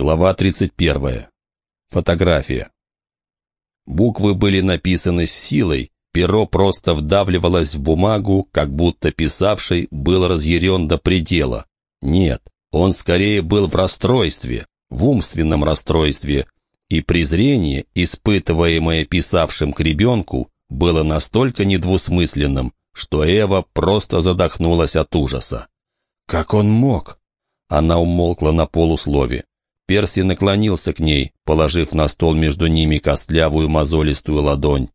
Глава 31. Фотография. Буквы были написаны с силой, перо просто вдавливалось в бумагу, как будто писавший был разъярен до предела. Нет, он скорее был в расстройстве, в умственном расстройстве, и презрение, испытываемое писавшим к ребенку, было настолько недвусмысленным, что Эва просто задохнулась от ужаса. «Как он мог?» Она умолкла на полуслове. Перси наклонился к ней, положив на стол между ними костлявую мозолистую ладонь.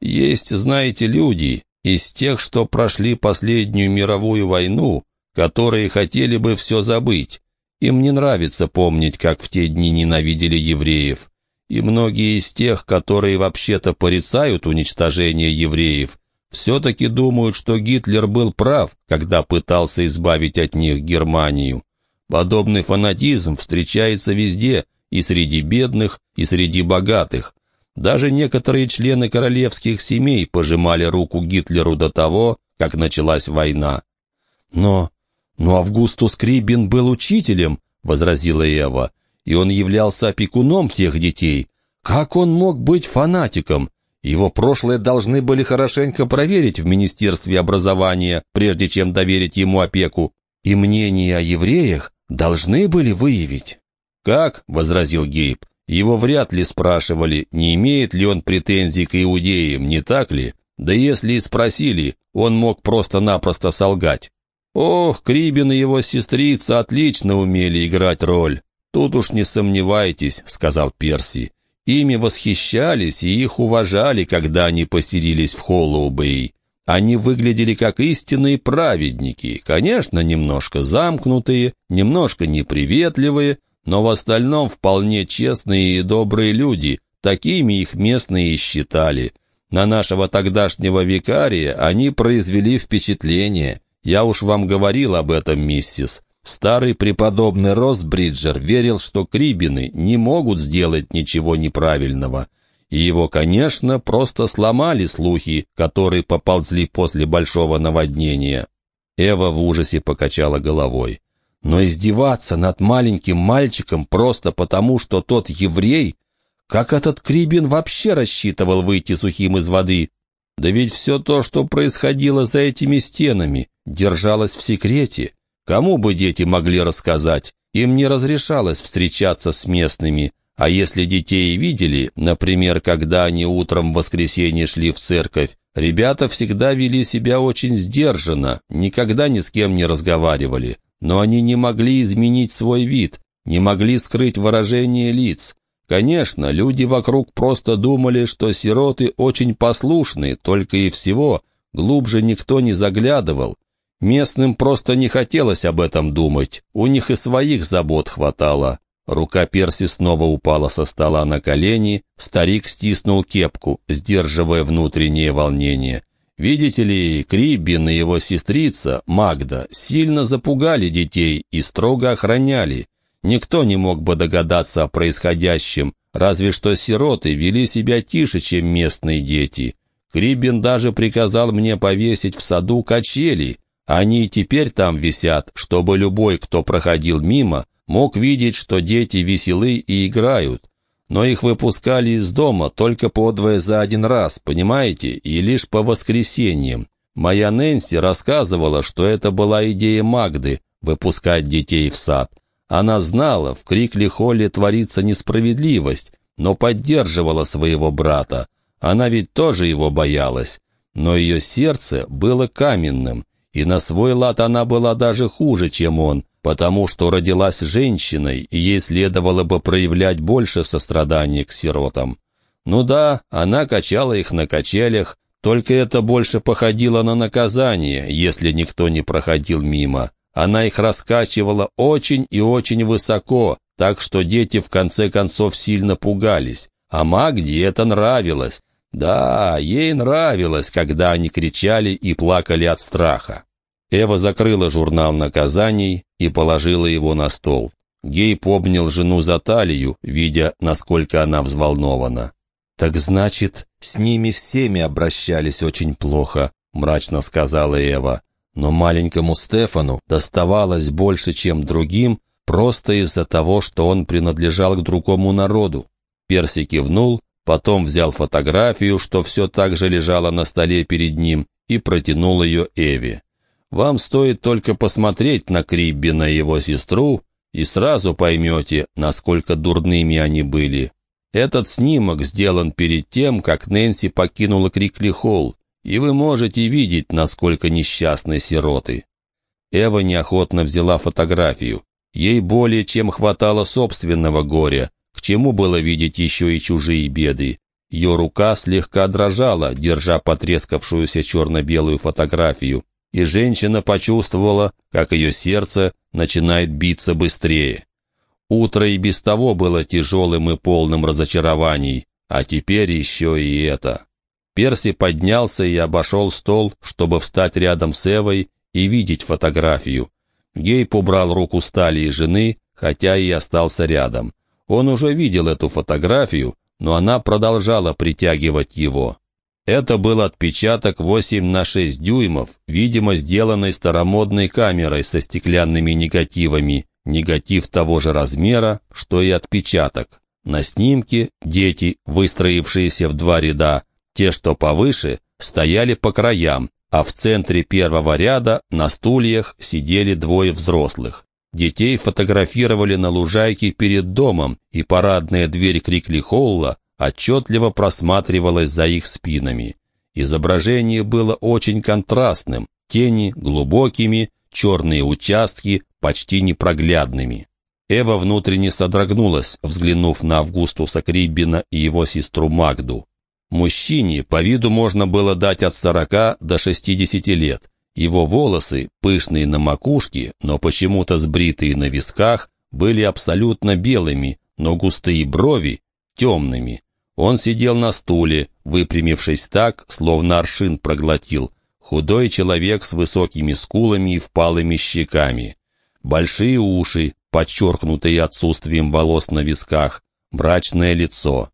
«Есть, знаете, люди из тех, что прошли последнюю мировую войну, которые хотели бы все забыть. Им не нравится помнить, как в те дни ненавидели евреев. И многие из тех, которые вообще-то порицают уничтожение евреев, все-таки думают, что Гитлер был прав, когда пытался избавить от них Германию. Подобный фанатизм встречается везде, и среди бедных, и среди богатых. Даже некоторые члены королевских семей пожимали руку Гитлеру до того, как началась война. «Но... но Августус Крибин был учителем», — возразила Ева, «и он являлся опекуном тех детей. Как он мог быть фанатиком? Его прошлое должны были хорошенько проверить в Министерстве образования, прежде чем доверить ему опеку. И мнение о евреях должны были выявить». «Как?» — возразил Гейб. «Его вряд ли спрашивали, не имеет ли он претензий к иудеям, не так ли? Да если и спросили, он мог просто-напросто солгать». «Ох, Крибин и его сестрица отлично умели играть роль. Тут уж не сомневайтесь», — сказал Перси. «Ими восхищались и их уважали, когда они поселились в Холлоубэй. Они выглядели как истинные праведники, конечно, немножко замкнутые, немножко неприветливые, но в остальном вполне честные и добрые люди, такими их местные и считали. На нашего тогдашнего викария они произвели впечатление. Я уж вам говорил об этом, миссис. Старый преподобный Росбриджер верил, что крибины не могут сделать ничего неправильного – и его, конечно, просто сломали слухи, которые поползли после большого наводнения. Эва в ужасе покачала головой. Но издеваться над маленьким мальчиком просто потому, что тот еврей? Как этот Крибин вообще рассчитывал выйти сухим из воды? Да ведь все то, что происходило за этими стенами, держалось в секрете. Кому бы дети могли рассказать? Им не разрешалось встречаться с местными, а если детей видели, например, когда они утром в воскресенье шли в церковь, ребята всегда вели себя очень сдержанно, никогда ни с кем не разговаривали. Но они не могли изменить свой вид, не могли скрыть выражение лиц. Конечно, люди вокруг просто думали, что сироты очень послушны, только и всего, глубже никто не заглядывал. Местным просто не хотелось об этом думать, у них и своих забот хватало. Рука Перси снова упала со стола на колени, старик стиснул кепку, сдерживая внутреннее волнение. Видите ли, Криббин и его сестрица, Магда, сильно запугали детей и строго охраняли. Никто не мог бы догадаться о происходящем, разве что сироты вели себя тише, чем местные дети. Криббин даже приказал мне повесить в саду качели. Они и теперь там висят, чтобы любой, кто проходил мимо, мог видеть, что дети веселы и играют, но их выпускали из дома только подвое за один раз, понимаете, и лишь по воскресеньям. Моя Нэнси рассказывала, что это была идея Магды — выпускать детей в сад. Она знала, в Крикли-Холле творится несправедливость, но поддерживала своего брата. Она ведь тоже его боялась. Но ее сердце было каменным, и на свой лад она была даже хуже, чем он, потому что родилась женщиной, и ей следовало бы проявлять больше сострадания к сиротам. Ну да, она качала их на качелях, только это больше походило на наказание, если никто не проходил мимо. Она их раскачивала очень и очень высоко, так что дети в конце концов сильно пугались. А Магде это нравилось. Да, ей нравилось, когда они кричали и плакали от страха. Эва закрыла журнал наказаний и положила его на стол. Гейб обнял жену за талию, видя, насколько она взволнована. «Так значит, с ними всеми обращались очень плохо», — мрачно сказала Эва. «Но маленькому Стефану доставалось больше, чем другим, просто из-за того, что он принадлежал к другому народу. Перси кивнул, потом взял фотографию, что все так же лежало на столе перед ним, и протянул ее Эви. «Вам стоит только посмотреть на Криббина и его сестру, и сразу поймете, насколько дурными они были. Этот снимок сделан перед тем, как Нэнси покинула Крикли Холл, и вы можете видеть, насколько несчастны сироты». Эва неохотно взяла фотографию. Ей более чем хватало собственного горя, к чему было видеть еще и чужие беды. Ее рука слегка дрожала, держа потрескавшуюся черно-белую фотографию, и женщина почувствовала, как ее сердце начинает биться быстрее. Утро и без того было тяжелым и полным разочарований, а теперь еще и это. Перси поднялся и обошел стол, чтобы встать рядом с Эвой и видеть фотографию. Гейб убрал руку стали жены, хотя и остался рядом. Он уже видел эту фотографию, но она продолжала притягивать его. Это был отпечаток 8 на 6 дюймов, видимо, сделанный старомодной камерой со стеклянными негативами, негатив того же размера, что и отпечаток. На снимке дети, выстроившиеся в два ряда, те, что повыше, стояли по краям, а в центре первого ряда на стульях сидели двое взрослых. Детей фотографировали на лужайке перед домом, и парадная дверь Крикли-Холла отчетливо просматривалась за их спинами. Изображение было очень контрастным, тени глубокими, черные участки почти непроглядными. Эва внутренне содрогнулась, взглянув на Августуса Криббина и его сестру Магду. Мужчине по виду можно было дать от 40 до 60 лет. Его волосы, пышные на макушке, но почему-то сбритые на висках, были абсолютно белыми, но густые брови — темными. Он сидел на стуле, выпрямившись так, словно аршин проглотил. Худой человек с высокими скулами и впалыми щеками. Большие уши, подчеркнутые отсутствием волос на висках, мрачное лицо.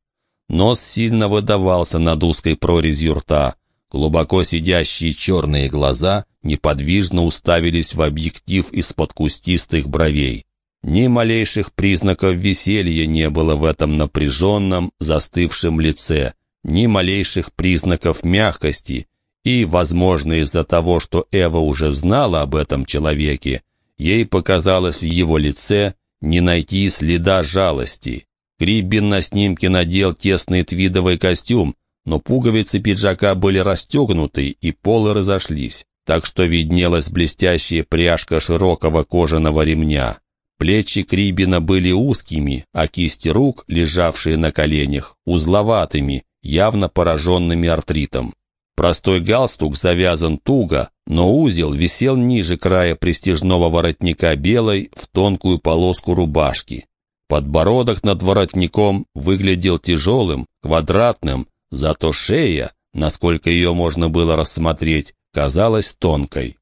Нос сильно выдавался над узкой прорезью рта. Глубоко сидящие черные глаза неподвижно уставились в объектив из-под кустистых бровей. Ни малейших признаков веселья не было в этом напряженном, застывшем лице, ни малейших признаков мягкости, и, возможно, из-за того, что Эва уже знала об этом человеке, ей показалось в его лице не найти следа жалости. Криббин на снимке надел тесный твидовый костюм, но пуговицы пиджака были расстегнуты и полы разошлись, так что виднелась блестящая пряжка широкого кожаного ремня. Плечи Крибина были узкими, а кисти рук, лежавшие на коленях, узловатыми, явно пораженными артритом. Простой галстук завязан туго, но узел висел ниже края престижного воротника белой в тонкую полоску рубашки. Подбородок над воротником выглядел тяжелым, квадратным, зато шея, насколько ее можно было рассмотреть, казалась тонкой.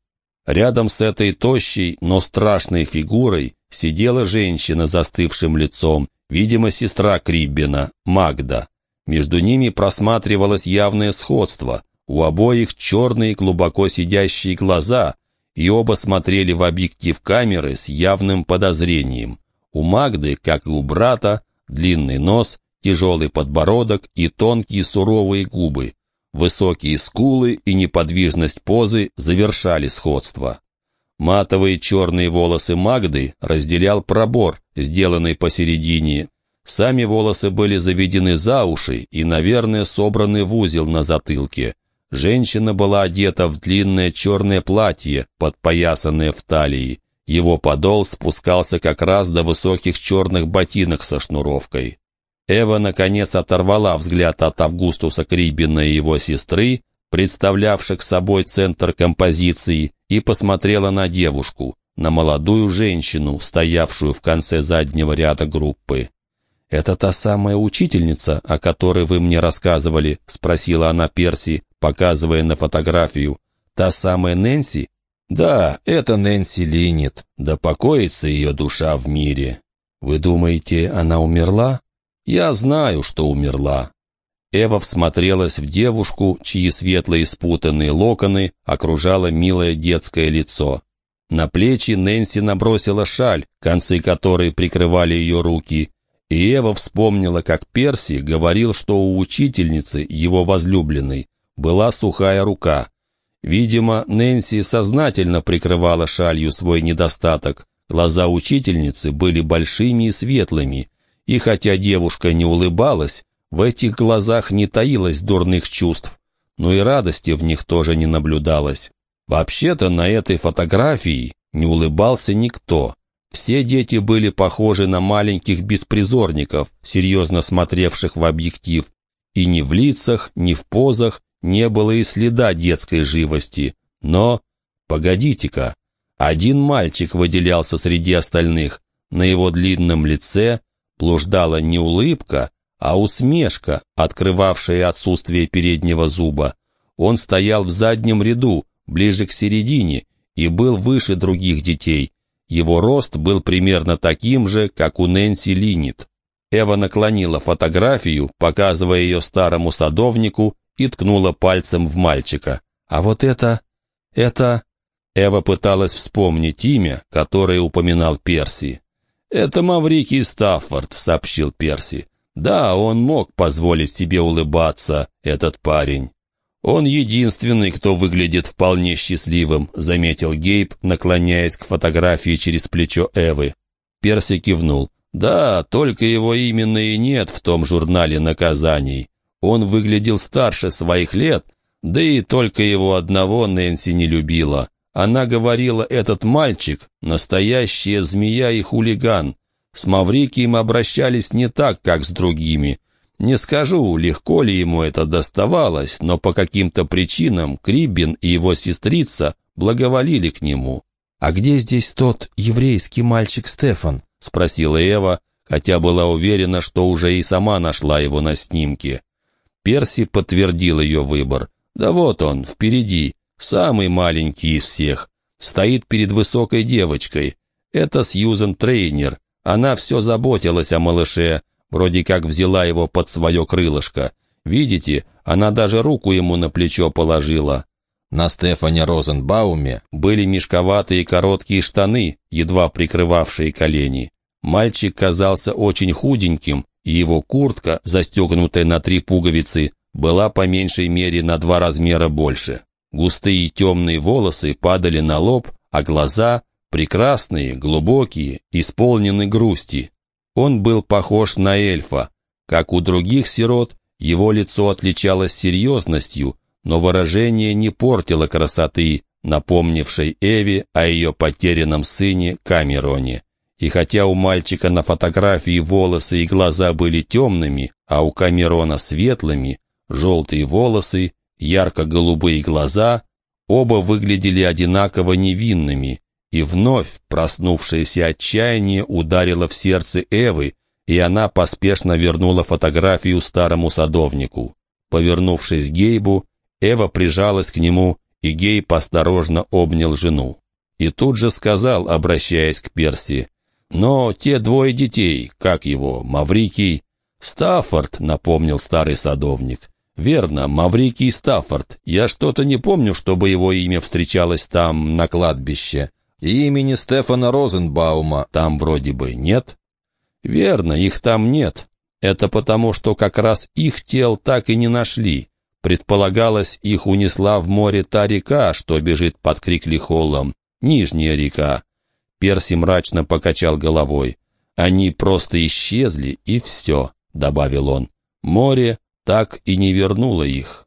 Рядом с этой тощей, но страшной фигурой сидела женщина с застывшим лицом, видимо, сестра Криббина, Магда. Между ними просматривалось явное сходство. У обоих черные глубоко сидящие глаза, и оба смотрели в объектив камеры с явным подозрением. У Магды, как и у брата, длинный нос, тяжелый подбородок и тонкие суровые губы. Высокие скулы и неподвижность позы завершали сходство. Матовые черные волосы Магды разделял пробор, сделанный посередине. Сами волосы были заведены за уши и, наверное, собраны в узел на затылке. Женщина была одета в длинное черное платье, подпоясанное в талии. Его подол спускался как раз до высоких черных ботинок со шнуровкой. Эва, наконец, оторвала взгляд от Августуса Крибина и его сестры, представлявших собой центр композиции, и посмотрела на девушку, на молодую женщину, стоявшую в конце заднего ряда группы. «Это та самая учительница, о которой вы мне рассказывали?» — спросила она Перси, показывая на фотографию. «Та самая Нэнси?» Да, это Нэнси Линнет, да покоится ее душа в мире. Вы думаете, она умерла? Я знаю, что умерла. Эва всмотрелась в девушку, чьи светлые спутанные локоны окружало милое детское лицо. На плечи Нэнси набросила шаль, концы которой прикрывали ее руки, и Эва вспомнила, как Перси говорил, что у учительницы, его возлюбленной, была сухая рука. Видимо, Нэнси сознательно прикрывала шалью свой недостаток. Глаза учительницы были большими и светлыми, и хотя девушка не улыбалась, в этих глазах не таилось дурных чувств, но и радости в них тоже не наблюдалось. Вообще-то на этой фотографии не улыбался никто. Все дети были похожи на маленьких беспризорников, серьезно смотревших в объектив, и ни в лицах, ни в позах не было и следа детской живости. Но, погодите-ка, один мальчик выделялся среди остальных. На его длинном лице блуждала не улыбка, а усмешка, открывавшая отсутствие переднего зуба. Он стоял в заднем ряду, ближе к середине, и был выше других детей. Его рост был примерно таким же, как у Нэнси Линит. Эва наклонила фотографию, показывая ее старому садовнику, и ткнула пальцем в мальчика. «А вот это... это...» Эва пыталась вспомнить имя, которое упоминал Перси. «Это Маврикий Стаффорд», — сообщил Перси. «Да, он мог позволить себе улыбаться, этот парень». «Он единственный, кто выглядит вполне счастливым», — заметил Гейб, наклоняясь к фотографии через плечо Эвы. Перси кивнул. «Да, только его именно и нет в том журнале наказаний. Он выглядел старше своих лет, да и только его одного Нэнси не любила. Она говорила, этот мальчик — настоящая змея и хулиган. С Маврикием обращались не так, как с другими. Не скажу, легко ли ему это доставалось, но по каким-то причинам Крибин и его сестрица благоволили к нему. «А где здесь тот еврейский мальчик Стефан?» — спросила Эва, хотя была уверена, что уже и сама нашла его на снимке. Перси подтвердил ее выбор. «Да вот он, впереди, Самый маленький из всех. Стоит перед высокой девочкой. Это Сьюзен Трейнер. Она все заботилась о малыше, вроде как взяла его под свое крылышко. Видите, она даже руку ему на плечо положила. На Стефане Розенбауме были мешковатые короткие штаны, едва прикрывавшие колени. Мальчик казался очень худеньким, и его куртка, застегнутая на три пуговицы, была по меньшей мере на два размера больше. Густые темные волосы падали на лоб, а глаза, прекрасные, глубокие, исполнены грусти. Он был похож на эльфа. Как у других сирот, его лицо отличалось серьезностью, но выражение не портило красоты, напомнившей Эви о ее потерянном сыне Камероне. И хотя у мальчика на фотографии волосы и глаза были темными, а у Камерона светлыми, желтые волосы ярко-голубые глаза, оба выглядели одинаково невинными, и вновь проснувшееся отчаяние ударило в сердце Эвы, и она поспешно вернула фотографию старому садовнику. Повернувшись к Гейбу, Эва прижалась к нему, и Гейб осторожно обнял жену. И тут же сказал, обращаясь к Перси, «Но те двое детей, как его, Маврикий...» «Стаффорд», — напомнил старый садовник, «Верно, Маврикий Стаффорд. Я что-то не помню, чтобы его имя встречалось там, на кладбище. И имени Стефана Розенбаума там вроде бы нет». «Верно, их там нет. Это потому, что как раз их тел так и не нашли. Предполагалось, их унесла в море та река, что бежит под Крикли-Холлом. Нижняя река». Перси мрачно покачал головой. «Они просто исчезли, и все», — добавил он. «Море так и не вернула их.